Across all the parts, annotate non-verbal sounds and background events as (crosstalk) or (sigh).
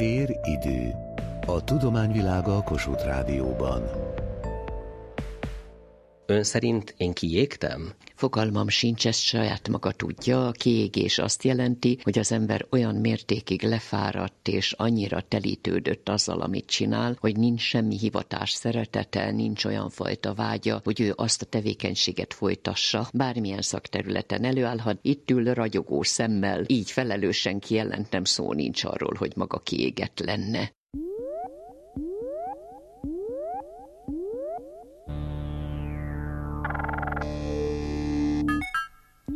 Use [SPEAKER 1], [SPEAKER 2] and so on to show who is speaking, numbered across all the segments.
[SPEAKER 1] Tér-idő. A tudományvilága a Kossuth Rádióban.
[SPEAKER 2] Ön szerint én kiégtem?
[SPEAKER 3] Fogalmam sincs, ezt saját maga tudja. A kiégés azt jelenti, hogy az ember olyan mértékig lefáradt és annyira telítődött azzal, amit csinál, hogy nincs semmi hivatás szeretete, nincs olyan fajta vágya, hogy ő azt a tevékenységet folytassa. Bármilyen szakterületen előállhat, itt ül ragyogó szemmel, így felelősen kijelentem szó nincs arról, hogy maga kiégett lenne.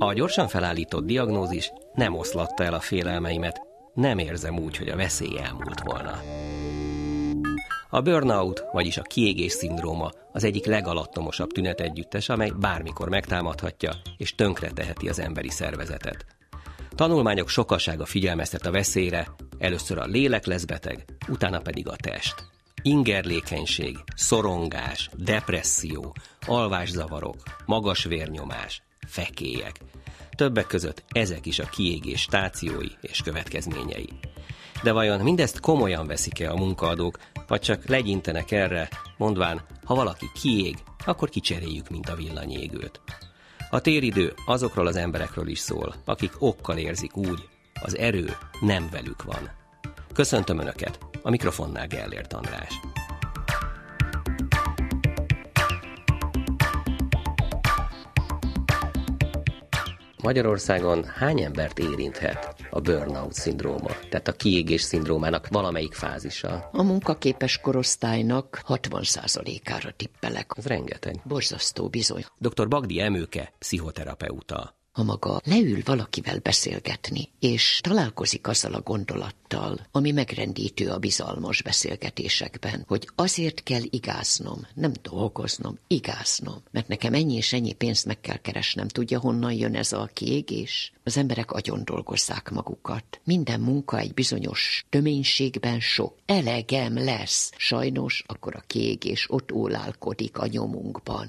[SPEAKER 2] A gyorsan felállított diagnózis nem oszlatta el a félelmeimet, nem érzem úgy, hogy a veszély elmúlt volna. A burnout, vagyis a kiégés szindróma az egyik legalattomosabb tünetegyüttes, amely bármikor megtámadhatja és tönkreteheti az emberi szervezetet. Tanulmányok sokasága figyelmeztet a veszélyre, először a lélek lesz beteg, utána pedig a test. Ingerlékenység, szorongás, depresszió, alvászavarok, magas vérnyomás, fekélyek. Többek között ezek is a kiégés stációi és következményei. De vajon mindezt komolyan veszik-e a munkaadók, vagy csak legyintenek erre, mondván, ha valaki kiég, akkor kicseréljük, mint a villanyégőt. A téridő azokról az emberekről is szól, akik okkal érzik úgy, az erő nem velük van. Köszöntöm Önöket, a mikrofonnál Gellért András. Magyarországon hány embert érinthet a burnout szindróma, tehát a kiégés szindrómának valamelyik fázisa?
[SPEAKER 3] A munkaképes korosztálynak 60%-ára tippelek.
[SPEAKER 2] Ez rengeteg.
[SPEAKER 3] Borzasztó bizony.
[SPEAKER 2] Dr. Bagdi Emőke, pszichoterapeuta
[SPEAKER 3] ha maga leül valakivel beszélgetni, és találkozik azzal a gondolattal, ami megrendítő a bizalmas beszélgetésekben, hogy azért kell igáznom, nem dolgoznom, igáznom, mert nekem ennyi és ennyi pénzt meg kell keresnem, tudja honnan jön ez a kiégés? Az emberek agyon dolgozzák magukat. Minden munka egy bizonyos töménységben sok. Elegem lesz. Sajnos akkor a kiégés ott ólálkodik a nyomunkban.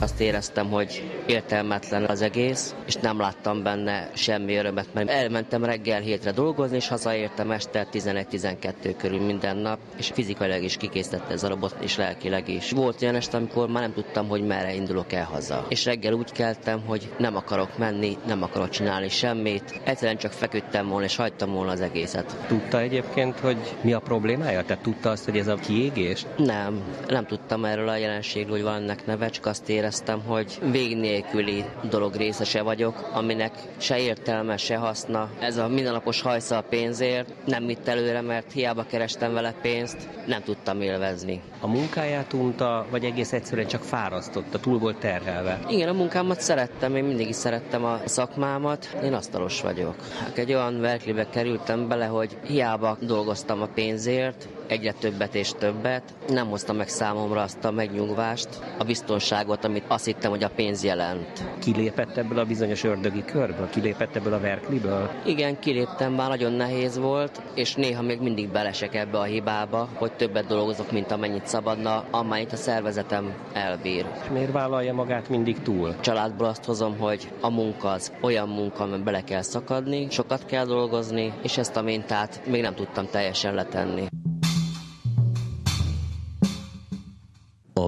[SPEAKER 4] Azt éreztem, hogy értelmetlen az egész, és nem láttam benne semmi örömet, mert elmentem reggel hétre dolgozni, és hazaértem este 11-12 körül minden nap, és fizikailag is kikészítette ez a robot, és lelkileg is. Volt olyan este, amikor már nem tudtam, hogy merre indulok el haza. És reggel úgy keltem, hogy nem akarok menni, nem akarok csinálni semmit, egyszerűen csak feküdtem volna, és hagytam volna az egészet.
[SPEAKER 2] Tudta egyébként, hogy mi a problémája? Tehát tudta azt, hogy ez a kiégés?
[SPEAKER 4] Nem, nem tudtam erről a jelenségről, hogy van ennek neve, csak azt éreztem, éreztem, hogy vég nélküli dolog részese vagyok, aminek se értelme, se haszna. Ez a mindennapos hajsza a pénzért nem vitt előre, mert hiába kerestem vele pénzt, nem tudtam élvezni.
[SPEAKER 2] A munkáját unta, vagy egész egyszerűen csak fárasztotta, túl volt terhelve?
[SPEAKER 4] Igen, a munkámat szerettem, én mindig is szerettem a szakmámat. Én asztalos vagyok. Hát egy olyan verklibe kerültem bele, hogy hiába dolgoztam a pénzért, egyre többet és többet. Nem hoztam meg számomra azt a megnyugvást, a biztonságot, amit azt hittem, hogy a pénz jelent.
[SPEAKER 2] Kilépett ebből a bizonyos ördögi körből? Kilépett ebből a verkliből?
[SPEAKER 4] Igen, kiléptem, már nagyon nehéz volt, és néha még mindig belesek ebbe a hibába, hogy többet dolgozok, mint amennyit szabadna, amennyit a szervezetem elbír.
[SPEAKER 2] Miért vállalja magát mindig túl?
[SPEAKER 4] Családból azt hozom, hogy a munka az olyan munka, amiben bele kell szakadni, sokat kell dolgozni, és ezt a mintát még nem tudtam teljesen letenni.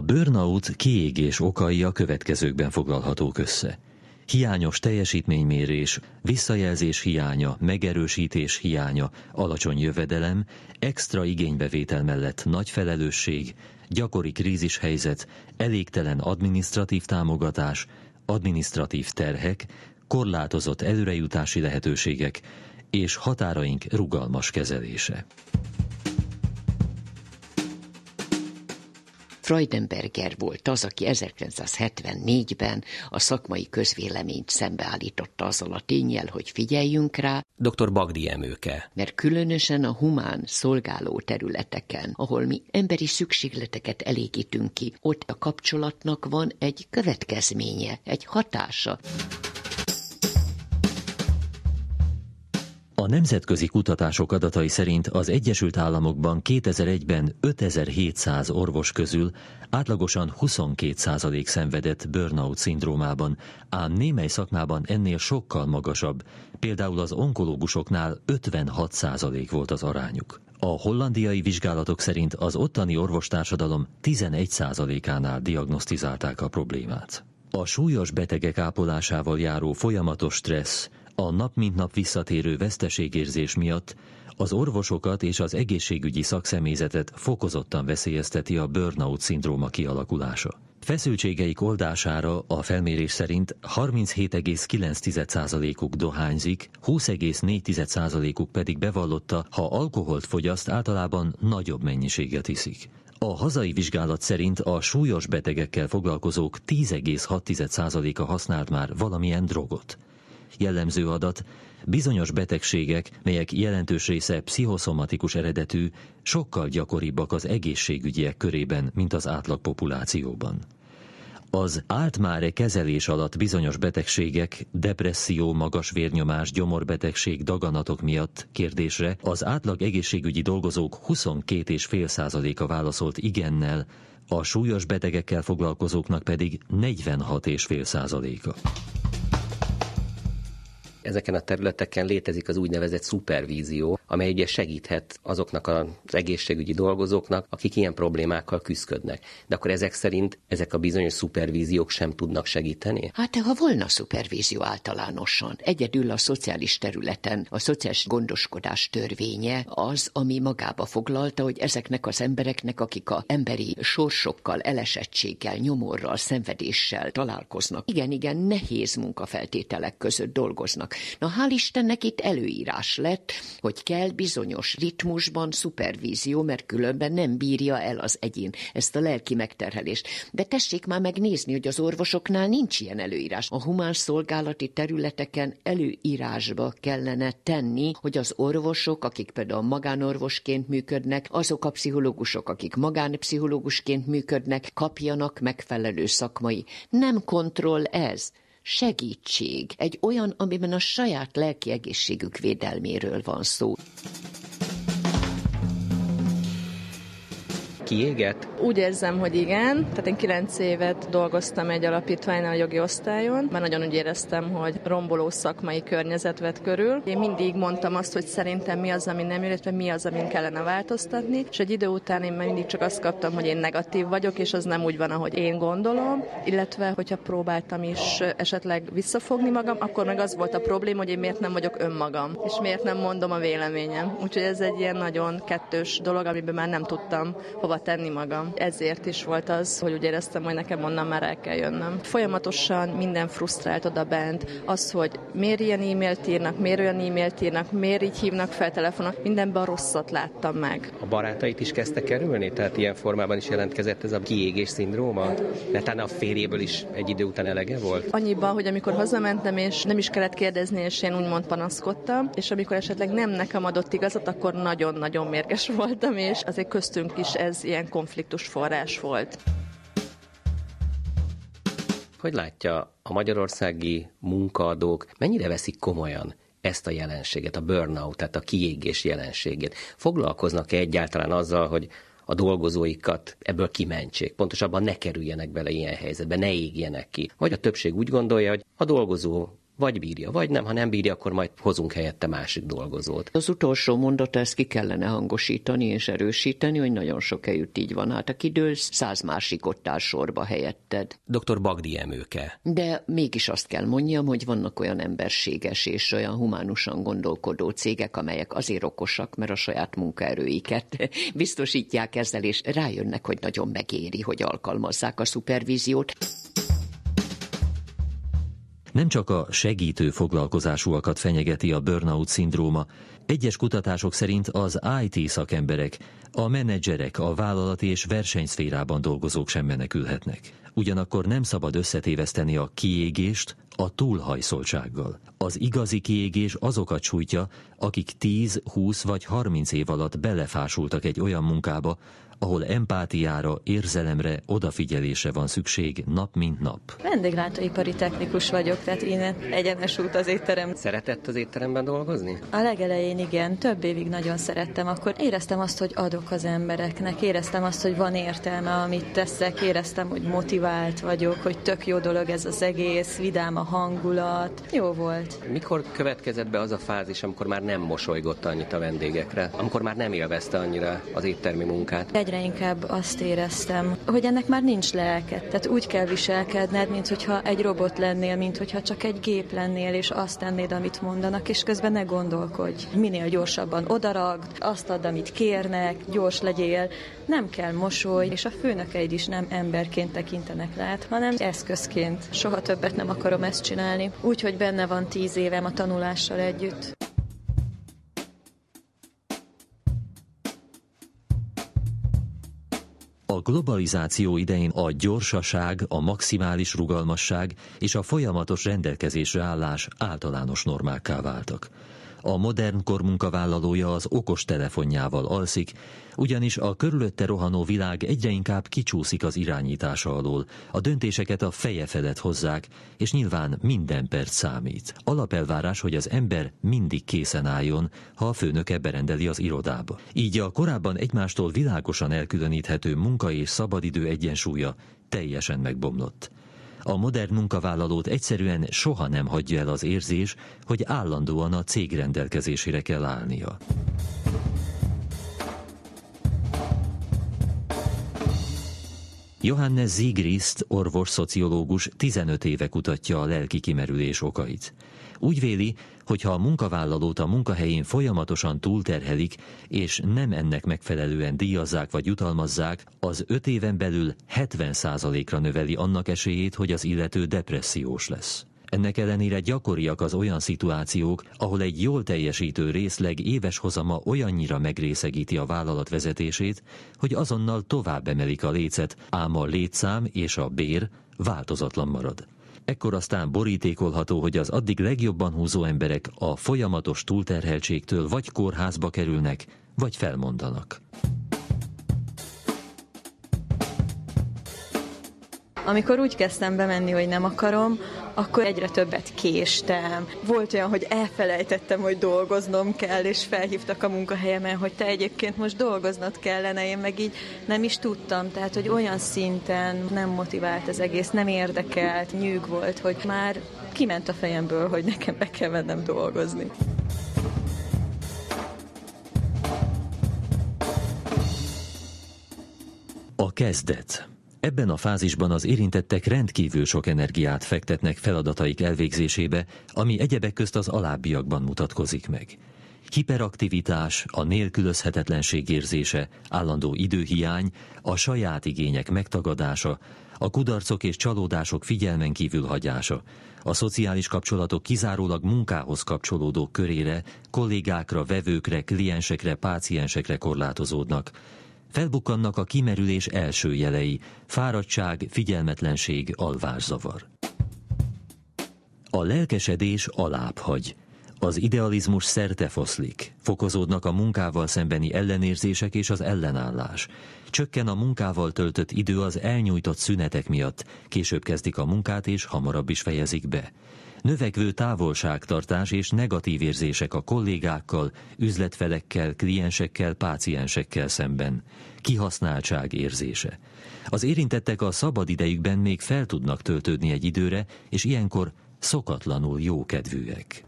[SPEAKER 1] Burnout kiégés okai a következőkben foglalhatók össze. Hiányos teljesítménymérés, visszajelzés hiánya, megerősítés hiánya, alacsony jövedelem, extra igénybevétel mellett nagy felelősség, gyakori krízishelyzet, elégtelen administratív támogatás, administratív terhek, korlátozott előrejutási lehetőségek és határaink rugalmas kezelése.
[SPEAKER 3] Freudenberger volt az, aki 1974-ben a szakmai közvéleményt szembeállította azzal a tényel, hogy figyeljünk rá.
[SPEAKER 2] Dr. Bagdi Emőke.
[SPEAKER 3] Mert különösen a humán szolgáló területeken, ahol mi emberi szükségleteket elégítünk ki, ott a kapcsolatnak van egy következménye, egy hatása.
[SPEAKER 5] A nemzetközi kutatások adatai szerint az Egyesült Államokban 2001-ben 5700 orvos közül átlagosan 22% szenvedett burnout szindrómában, ám némely szakmában ennél sokkal magasabb, például az onkológusoknál 56% volt az arányuk. A hollandiai vizsgálatok szerint az ottani orvostársadalom 11%-ánál diagnosztizálták a problémát. A súlyos betegek ápolásával járó folyamatos stressz, a nap mint nap visszatérő veszteségérzés miatt az orvosokat és az egészségügyi szakszemélyzetet fokozottan veszélyezteti a burnout szindróma kialakulása. Feszültségeik oldására a felmérés szerint 37,9%-uk dohányzik, 20,4%-uk pedig bevallotta, ha alkoholt fogyaszt, általában nagyobb mennyiséget iszik. A hazai vizsgálat szerint a súlyos betegekkel foglalkozók 10,6%-a használt már valamilyen drogot. Jellemző adat, bizonyos betegségek, melyek jelentős része pszichoszomatikus eredetű, sokkal gyakoribbak az egészségügyiek körében, mint az átlag populációban. Az állt kezelés alatt bizonyos betegségek, depresszió, magas vérnyomás, gyomorbetegség, daganatok miatt kérdésre az átlag egészségügyi dolgozók 22,5%-a válaszolt igennel, a súlyos betegekkel foglalkozóknak pedig 46,5%-a
[SPEAKER 2] ezeken a területeken létezik az úgynevezett szupervízió, amely ugye segíthet azoknak az egészségügyi dolgozóknak, akik ilyen problémákkal küzdködnek. De akkor ezek szerint ezek a bizonyos szupervíziók sem tudnak segíteni?
[SPEAKER 3] Hát ha volna szupervízió általánosan, egyedül a szociális területen a szociális gondoskodás törvénye az, ami magába foglalta, hogy ezeknek az embereknek, akik a emberi sorsokkal, elesettséggel, nyomorral, szenvedéssel találkoznak, igen, igen, nehéz munkafeltételek között dolgoznak. Na hál' Istennek itt előírás lett, hogy kell bizonyos ritmusban szupervízió, mert különben nem bírja el az egyén ezt a lelki megterhelést. De tessék már megnézni, hogy az orvosoknál nincs ilyen előírás. A humán szolgálati területeken előírásba kellene tenni, hogy az orvosok, akik például magánorvosként működnek, azok a pszichológusok, akik magánpszichológusként működnek, kapjanak megfelelő szakmai. Nem kontroll ez segítség, egy olyan, amiben a saját lelki egészségük védelméről van szó.
[SPEAKER 2] Kiégett?
[SPEAKER 6] Úgy érzem, hogy igen. Tehát én kilenc évet dolgoztam egy alapítványnál a jogi osztályon, mert nagyon úgy éreztem, hogy romboló szakmai környezet vett körül. Én mindig mondtam azt, hogy szerintem mi az, ami nem jön, illetve mi az, amin kellene változtatni, és egy idő után én mindig csak azt kaptam, hogy én negatív vagyok, és az nem úgy van, ahogy én gondolom, illetve hogyha próbáltam is esetleg visszafogni magam, akkor meg az volt a probléma, hogy én miért nem vagyok önmagam, és miért nem mondom a véleményem. Úgyhogy ez egy ilyen nagyon kettős dolog, amiben már nem tudtam hova hova tenni magam. Ezért is volt az, hogy úgy éreztem, hogy nekem onnan már el kell jönnöm. Folyamatosan minden frusztrált oda bent. Az, hogy miért ilyen e-mailt írnak, miért olyan e-mailt írnak, miért így hívnak fel telefonon, mindenben rosszat láttam meg.
[SPEAKER 2] A barátait is kezdte kerülni? Tehát ilyen formában is jelentkezett ez a kiégés szindróma? Netán a férjéből is egy idő után elege volt?
[SPEAKER 6] Annyiban, hogy amikor hazamentem, és nem is kellett kérdezni, és én úgymond panaszkodtam, és amikor esetleg nem nekem adott igazat, akkor nagyon-nagyon mérges (laughs) voltam, és azért köztünk is ez ilyen konfliktus forrás volt.
[SPEAKER 2] Hogy látja, a magyarországi munkaadók mennyire veszik komolyan ezt a jelenséget, a burnout, tehát a kiégés jelenségét? Foglalkoznak-e egyáltalán azzal, hogy a dolgozóikat ebből kimentsék, pontosabban ne kerüljenek bele ilyen helyzetbe, ne égjenek ki. Vagy a többség úgy gondolja, hogy a dolgozó vagy bírja, vagy nem, ha nem bírja, akkor majd hozunk helyette másik dolgozót.
[SPEAKER 3] Az utolsó mondat ezt ki kellene hangosítani és erősíteni, hogy nagyon sok helyütt így van. Hát aki dőlsz, száz másik ott áll sorba helyetted.
[SPEAKER 2] Dr. Bagdi Emőke.
[SPEAKER 3] De mégis azt kell mondjam, hogy vannak olyan emberséges és olyan humánusan gondolkodó cégek, amelyek azért okosak, mert a saját munkaerőiket (laughs) biztosítják ezzel, és rájönnek, hogy nagyon megéri, hogy alkalmazzák a szupervíziót.
[SPEAKER 5] Nem csak a segítő foglalkozásúakat fenyegeti a burnout szindróma, egyes kutatások szerint az IT szakemberek, a menedzserek, a vállalati és versenyszférában dolgozók sem menekülhetnek. Ugyanakkor nem szabad összetéveszteni a kiégést a túlhajszoltsággal. Az igazi kiégés azokat sújtja, akik 10, 20 vagy 30 év alatt belefásultak egy olyan munkába, ahol empátiára, érzelemre, odafigyelésre van szükség nap mint nap.
[SPEAKER 7] Vendéglátóipari technikus vagyok, tehát én egyenes út az étterem.
[SPEAKER 2] Szeretett az étteremben dolgozni?
[SPEAKER 7] A legelején igen, több évig nagyon szerettem. Akkor éreztem azt, hogy adok az embereknek, éreztem azt, hogy van értelme, amit teszek, éreztem, hogy motivált vagyok, hogy tök jó dolog ez az egész, vidám a hangulat. Jó volt.
[SPEAKER 2] Mikor következett be az a fázis, amikor már nem mosolygott annyit a vendégekre, amikor már nem élvezte annyira az éttermi munkát?
[SPEAKER 7] Egyre inkább azt éreztem, hogy ennek már nincs lelket. Tehát úgy kell viselkedned, mint hogyha egy robot lennél, mint hogyha csak egy gép lennél, és azt tennéd, amit mondanak, és közben ne gondolkodj. Minél gyorsabban odaragd, azt add, amit kérnek, gyors legyél, nem kell mosoly, és a főnökeid is nem emberként tekintenek lát, hanem eszközként. Soha többet nem akarom ezt csinálni. Úgyhogy benne van tíz évem a tanulással együtt.
[SPEAKER 5] A globalizáció idején a gyorsaság, a maximális rugalmasság és a folyamatos rendelkezésre állás általános normákká váltak. A modern kor munkavállalója az okos telefonjával alszik, ugyanis a körülötte rohanó világ egyre inkább kicsúszik az irányítása alól, a döntéseket a feje felett hozzák, és nyilván minden perc számít. Alapelvárás, hogy az ember mindig készen álljon, ha a főnöke berendeli az irodába. Így a korábban egymástól világosan elkülöníthető munka és szabadidő egyensúlya teljesen megbomlott. A modern munkavállalót egyszerűen soha nem hagyja el az érzés, hogy állandóan a cég rendelkezésére kell állnia. Johannes Ziegrist, orvos-szociológus 15 éve kutatja a lelki kimerülés okait. Úgy véli, hogy ha a munkavállalót a munkahelyén folyamatosan túlterhelik, és nem ennek megfelelően díjazzák vagy jutalmazzák, az öt éven belül 70%-ra növeli annak esélyét, hogy az illető depressziós lesz. Ennek ellenére gyakoriak az olyan szituációk, ahol egy jól teljesítő részleg éves hozama olyannyira megrészegíti a vállalat vezetését, hogy azonnal tovább emelik a lécet, ám a létszám és a bér változatlan marad. Ekkor aztán borítékolható, hogy az addig legjobban húzó emberek a folyamatos túlterheltségtől vagy kórházba kerülnek, vagy felmondanak.
[SPEAKER 7] Amikor úgy kezdtem bemenni, hogy nem akarom, akkor egyre többet késtem. Volt olyan, hogy elfelejtettem, hogy dolgoznom kell, és felhívtak a munkahelyemen, hogy te egyébként most dolgoznod kellene, én meg így nem is tudtam, tehát hogy olyan szinten nem motivált az egész, nem érdekelt, nyűg volt, hogy már kiment a fejemből, hogy nekem be kell mennem dolgozni.
[SPEAKER 5] A kezdet. Ebben a fázisban az érintettek rendkívül sok energiát fektetnek feladataik elvégzésébe, ami egyebek közt az alábbiakban mutatkozik meg. Hiperaktivitás, a nélkülözhetetlenség érzése, állandó időhiány, a saját igények megtagadása, a kudarcok és csalódások figyelmen kívül hagyása, a szociális kapcsolatok kizárólag munkához kapcsolódó körére, kollégákra, vevőkre, kliensekre, páciensekre korlátozódnak, felbukkannak a kimerülés első jelei, fáradtság, figyelmetlenség, alvászavar. A lelkesedés alább hagy. Az idealizmus szerte foszlik, fokozódnak a munkával szembeni ellenérzések és az ellenállás. Csökken a munkával töltött idő az elnyújtott szünetek miatt, később kezdik a munkát és hamarabb is fejezik be. Növekvő távolságtartás és negatív érzések a kollégákkal, üzletfelekkel, kliensekkel, páciensekkel szemben. Kihasználtság érzése. Az érintettek a szabad idejükben még fel tudnak töltődni egy időre, és ilyenkor szokatlanul jókedvűek.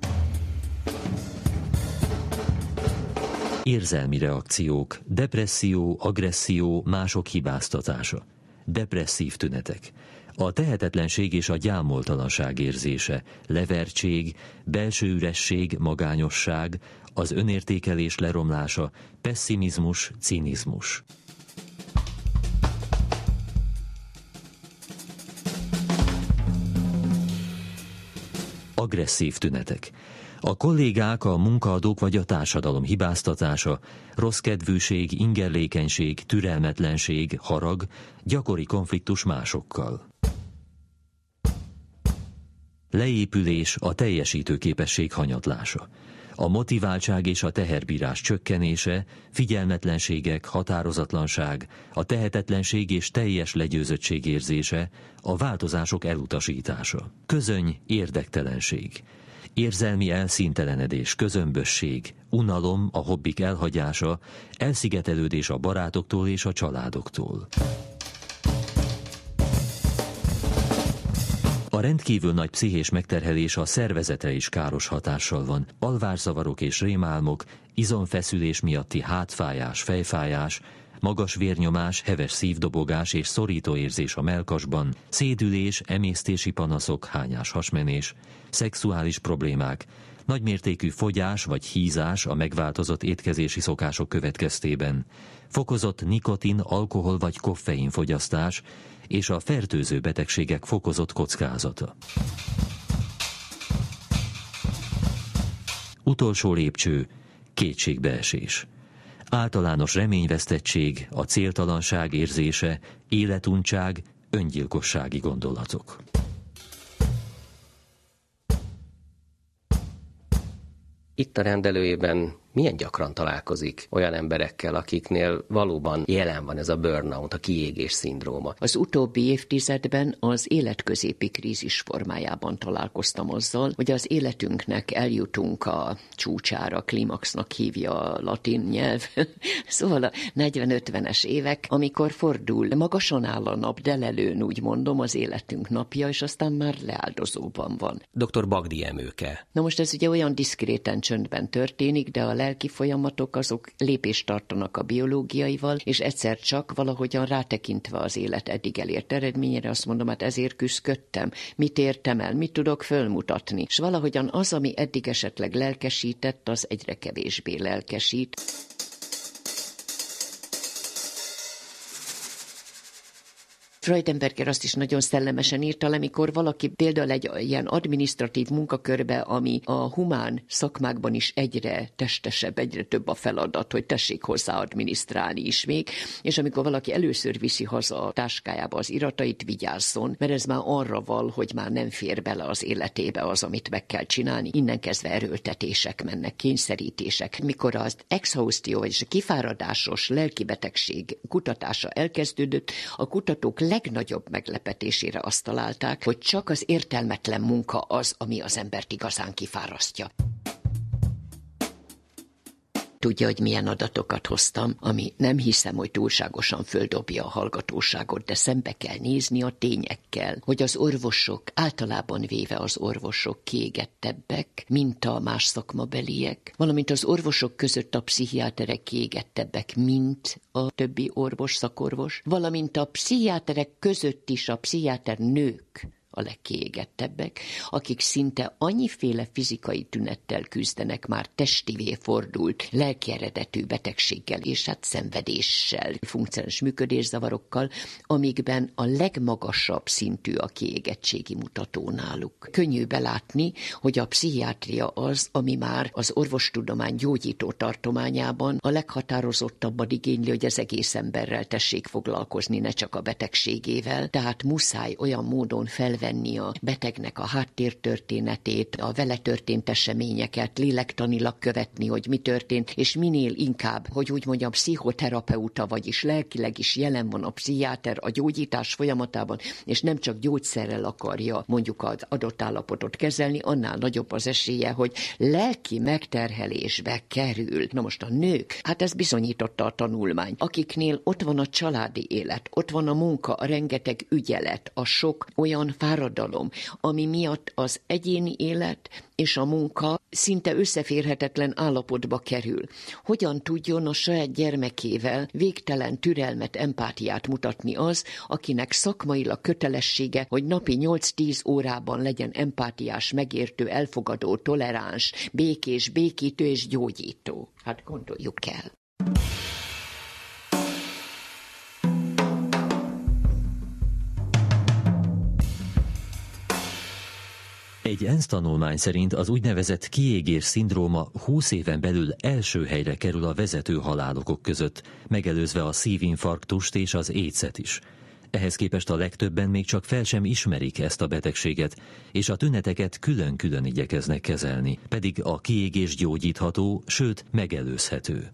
[SPEAKER 5] Érzelmi reakciók, depresszió, agresszió, mások hibáztatása, depresszív tünetek, a tehetetlenség és a gyámoltalanság érzése, levertség, belső üresség, magányosság, az önértékelés leromlása, pessimizmus, cinizmus. Agresszív tünetek. A kollégák, a munkaadók vagy a társadalom hibáztatása, rossz kedvűség, ingerlékenység, türelmetlenség, harag, gyakori konfliktus másokkal. Leépülés a teljesítő képesség hanyatlása. A motiváltság és a teherbírás csökkenése, figyelmetlenségek, határozatlanság, a tehetetlenség és teljes legyőzöttség érzése, a változások elutasítása. Közöny, érdektelenség. Érzelmi elszíntelenedés, közömbösség, unalom, a hobbik elhagyása, elszigetelődés a barátoktól és a családoktól. A rendkívül nagy pszichés megterhelés a szervezetre is káros hatással van. Alvárzavarok és rémálmok, izomfeszülés miatti hátfájás, fejfájás, magas vérnyomás, heves szívdobogás és szorító érzés a melkasban, szédülés, emésztési panaszok, hányás hasmenés, szexuális problémák, nagymértékű fogyás vagy hízás a megváltozott étkezési szokások következtében, fokozott nikotin, alkohol vagy koffein fogyasztás, és a fertőző betegségek fokozott kockázata. Utolsó lépcső, kétségbeesés. Általános reményvesztettség, a céltalanság érzése, életuntság, öngyilkossági gondolatok.
[SPEAKER 2] Itt a rendelőjében milyen gyakran találkozik olyan emberekkel, akiknél valóban jelen van ez a burnout, a kiégés szindróma.
[SPEAKER 3] Az utóbbi évtizedben az életközépi krízis formájában találkoztam azzal, hogy az életünknek eljutunk a csúcsára, klimaxnak hívja a latin nyelv, (laughs) szóval a 40-50-es évek, amikor fordul, magasan áll a nap, delelőn úgy mondom, az életünk napja, és aztán már leáldozóban van.
[SPEAKER 2] Dr. Bagdi Emőke.
[SPEAKER 3] Na most ez ugye olyan diszkréten csöndben történik, de a lelki folyamatok azok lépést tartanak a biológiaival, és egyszer csak valahogyan rátekintve az élet eddig elért eredményére azt mondom, hát ezért küzdködtem, mit értem el, mit tudok fölmutatni. És valahogyan az, ami eddig esetleg lelkesített, az egyre kevésbé lelkesít. Freudenberger azt is nagyon szellemesen írta le, mikor valaki például egy ilyen administratív munkakörbe, ami a humán szakmákban is egyre testesebb, egyre több a feladat, hogy tessék hozzá adminisztrálni is még, és amikor valaki először viszi haza a táskájába az iratait, vigyázzon, mert ez már arra val, hogy már nem fér bele az életébe az, amit meg kell csinálni. Innen kezdve erőltetések mennek, kényszerítések. Mikor az exhaustio, vagyis a kifáradásos lelkibetegség kutatása elkezdődött, a kutatók legnagyobb meglepetésére azt találták, hogy csak az értelmetlen munka az, ami az embert igazán kifárasztja. Tudja, hogy milyen adatokat hoztam, ami nem hiszem, hogy túlságosan földobja a hallgatóságot, de szembe kell nézni a tényekkel, hogy az orvosok, általában véve az orvosok kiégettebbek, mint a más szakmabeliek, valamint az orvosok között a pszichiáterek kiégettebbek, mint a többi orvos, szakorvos, valamint a pszichiáterek között is a pszichiáter nők a legkiégettebbek, akik szinte annyiféle fizikai tünettel küzdenek már testivé fordult, lelki eredetű betegséggel és hát szenvedéssel, funkcionális működészavarokkal, amikben a legmagasabb szintű a kiégettségi mutató náluk. Könnyű belátni, hogy a pszichiátria az, ami már az orvostudomány gyógyító tartományában a leghatározottabban igényli, hogy az egész emberrel tessék foglalkozni, ne csak a betegségével, tehát muszáj olyan módon felvenni felvenni a betegnek a háttértörténetét, a vele történt eseményeket, lélektanilag követni, hogy mi történt, és minél inkább, hogy úgy mondjam, pszichoterapeuta, vagyis lelkileg is jelen van a pszichiáter a gyógyítás folyamatában, és nem csak gyógyszerrel akarja mondjuk az adott állapotot kezelni, annál nagyobb az esélye, hogy lelki megterhelésbe kerül. Na most a nők, hát ez bizonyította a tanulmány, akiknél ott van a családi élet, ott van a munka, a rengeteg ügyelet, a sok olyan fáradalom, ami miatt az egyéni élet és a munka szinte összeférhetetlen állapotba kerül. Hogyan tudjon a saját gyermekével végtelen türelmet, empátiát mutatni az, akinek szakmailag kötelessége, hogy napi 8-10 órában legyen empátiás, megértő, elfogadó, toleráns, békés, békítő és gyógyító. Hát gondoljuk el.
[SPEAKER 5] Egy ENSZ tanulmány szerint az úgynevezett kiégés szindróma 20 éven belül első helyre kerül a vezető halálokok között, megelőzve a szívinfarktust és az écet is. Ehhez képest a legtöbben még csak fel sem ismerik ezt a betegséget, és a tüneteket külön-külön igyekeznek kezelni, pedig a kiégés gyógyítható, sőt megelőzhető.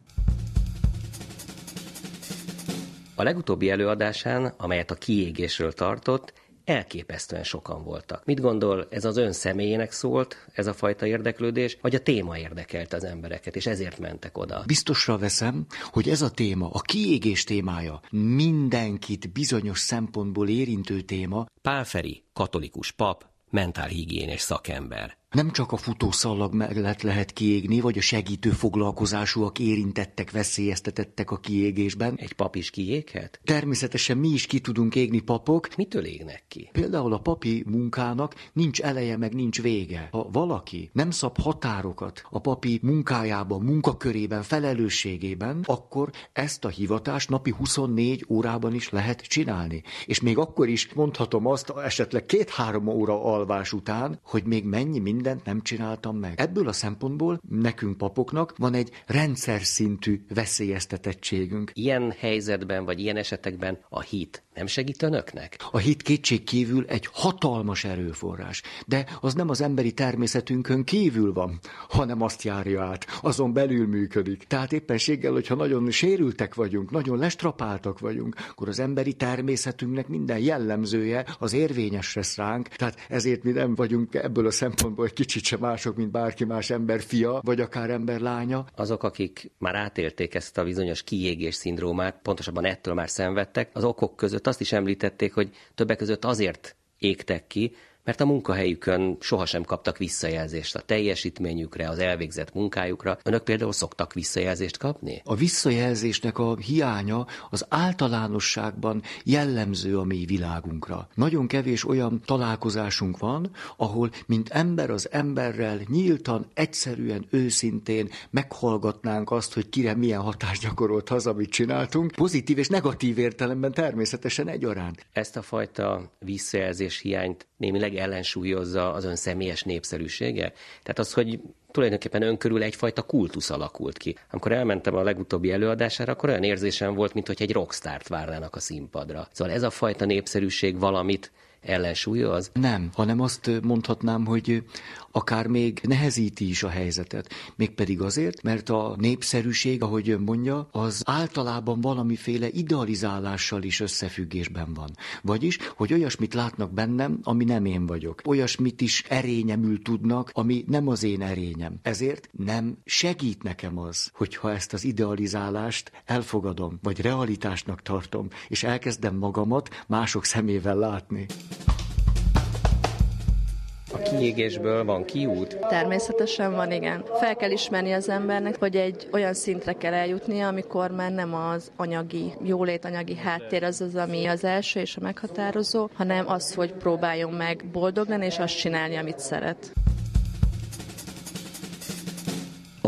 [SPEAKER 2] A legutóbbi előadásán, amelyet a kiégésről tartott, elképesztően sokan voltak. Mit gondol, ez az ön személyének szólt, ez a fajta érdeklődés, vagy a téma érdekelte az embereket, és ezért mentek oda?
[SPEAKER 8] Biztosra veszem, hogy ez a téma, a kiégés témája mindenkit bizonyos szempontból érintő téma.
[SPEAKER 2] Pál Feri, katolikus pap, mentálhigiénés szakember.
[SPEAKER 8] Nem csak a futószalag mellett lehet kiégni, vagy a segítő foglalkozásúak érintettek, veszélyeztetettek a kiégésben.
[SPEAKER 2] Egy pap is kiéghet?
[SPEAKER 8] Természetesen mi is ki tudunk égni papok.
[SPEAKER 2] Mitől égnek ki?
[SPEAKER 8] Például a papi munkának nincs eleje, meg nincs vége. Ha valaki nem szab határokat a papi munkájában, munkakörében, felelősségében, akkor ezt a hivatást napi 24 órában is lehet csinálni. És még akkor is mondhatom azt, esetleg két-három óra alvás után, hogy még mennyi minden mindent nem csináltam meg. Ebből a szempontból nekünk papoknak van egy rendszer szintű veszélyeztetettségünk.
[SPEAKER 2] Ilyen helyzetben, vagy ilyen esetekben a hit nem segít önöknek?
[SPEAKER 8] A hit kétség kívül egy hatalmas erőforrás, de az nem az emberi természetünkön kívül van, hanem azt járja át, azon belül működik. Tehát éppenséggel, hogyha nagyon sérültek vagyunk, nagyon lestrapáltak vagyunk, akkor az emberi természetünknek minden jellemzője az érvényes lesz ránk, tehát ezért mi nem vagyunk ebből a szempontból egy kicsit sem mások, mint bárki más ember fia, vagy akár ember lánya.
[SPEAKER 2] Azok, akik már átélték ezt a bizonyos kiégés szindrómát, pontosabban ettől már szenvedtek, az okok között között azt is említették, hogy többek között azért égtek ki, mert a munkahelyükön sohasem kaptak visszajelzést a teljesítményükre, az elvégzett munkájukra. Önök például szoktak visszajelzést kapni?
[SPEAKER 8] A visszajelzésnek a hiánya az általánosságban jellemző a mi világunkra. Nagyon kevés olyan találkozásunk van, ahol mint ember az emberrel nyíltan, egyszerűen, őszintén meghallgatnánk azt, hogy kire milyen hatást gyakorolt az, amit csináltunk. Pozitív és negatív értelemben természetesen egyaránt.
[SPEAKER 2] Ezt a fajta visszajelzés hiányt némileg ellensúlyozza az ön személyes népszerűsége? Tehát az, hogy tulajdonképpen ön körül egyfajta kultusz alakult ki. Amikor elmentem a legutóbbi előadására, akkor olyan érzésem volt, mintha egy rockstárt várnának a színpadra. Szóval ez a fajta népszerűség valamit ellensúlyoz?
[SPEAKER 8] Nem, hanem azt mondhatnám, hogy akár még nehezíti is a helyzetet. Mégpedig azért, mert a népszerűség, ahogy ön mondja, az általában valamiféle idealizálással is összefüggésben van. Vagyis, hogy olyasmit látnak bennem, ami nem én vagyok. Olyasmit is erényemül tudnak, ami nem az én erényem. Ezért nem segít nekem az, hogyha ezt az idealizálást elfogadom, vagy realitásnak tartom, és elkezdem magamat mások szemével látni.
[SPEAKER 2] A kiégésből van kiút?
[SPEAKER 6] Természetesen van, igen. Fel kell ismerni az embernek, hogy egy olyan szintre kell eljutnia, amikor már nem az anyagi, jólét anyagi háttér az az, ami az első és a meghatározó, hanem az, hogy próbáljon meg boldog lenni és azt csinálni, amit szeret.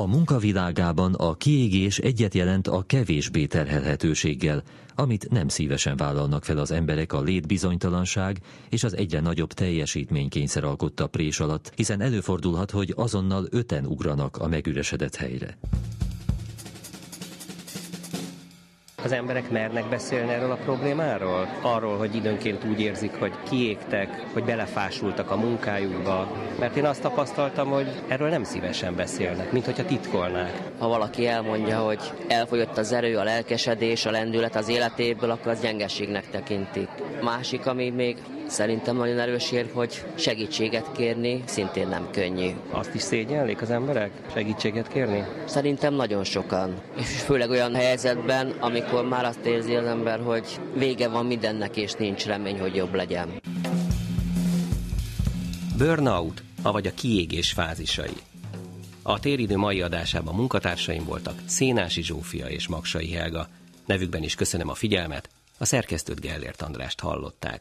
[SPEAKER 5] A munkavilágában a kiégés egyet jelent a kevésbé terhelhetőséggel, amit nem szívesen vállalnak fel az emberek a létbizonytalanság és az egyre nagyobb teljesítménykényszer alkotta prés alatt, hiszen előfordulhat, hogy azonnal öten ugranak a megüresedett helyre.
[SPEAKER 2] Az emberek mernek beszélni erről a problémáról? Arról, hogy időnként úgy érzik, hogy kiégtek, hogy belefásultak a munkájukba. Mert én azt tapasztaltam, hogy erről nem szívesen beszélnek, mint hogyha titkolnák.
[SPEAKER 4] Ha valaki elmondja, hogy elfogyott az erő, a lelkesedés, a lendület az életéből, akkor az gyengeségnek tekintik. Másik, ami még szerintem nagyon erős ér, hogy segítséget kérni szintén nem könnyű.
[SPEAKER 2] Azt is szégyellik az emberek? Segítséget kérni?
[SPEAKER 4] Szerintem nagyon sokan. És főleg olyan helyzetben, amikor már azt érzi az ember, hogy vége van mindennek, és nincs remény, hogy jobb legyen.
[SPEAKER 2] Burnout, avagy a kiégés fázisai. A téridő mai adásában munkatársaim voltak Szénási Zsófia és Maksai Helga. Nevükben is köszönöm a figyelmet, a szerkesztőt Gellért Andrást hallották.